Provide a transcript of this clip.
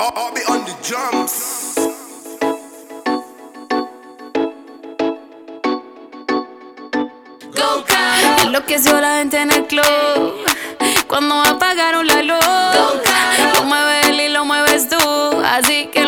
I'll be on the drums. Go Car. Enloqueció la gente en el club cuando apagaron la luz. Lo mueve él y lo mueves tú, así que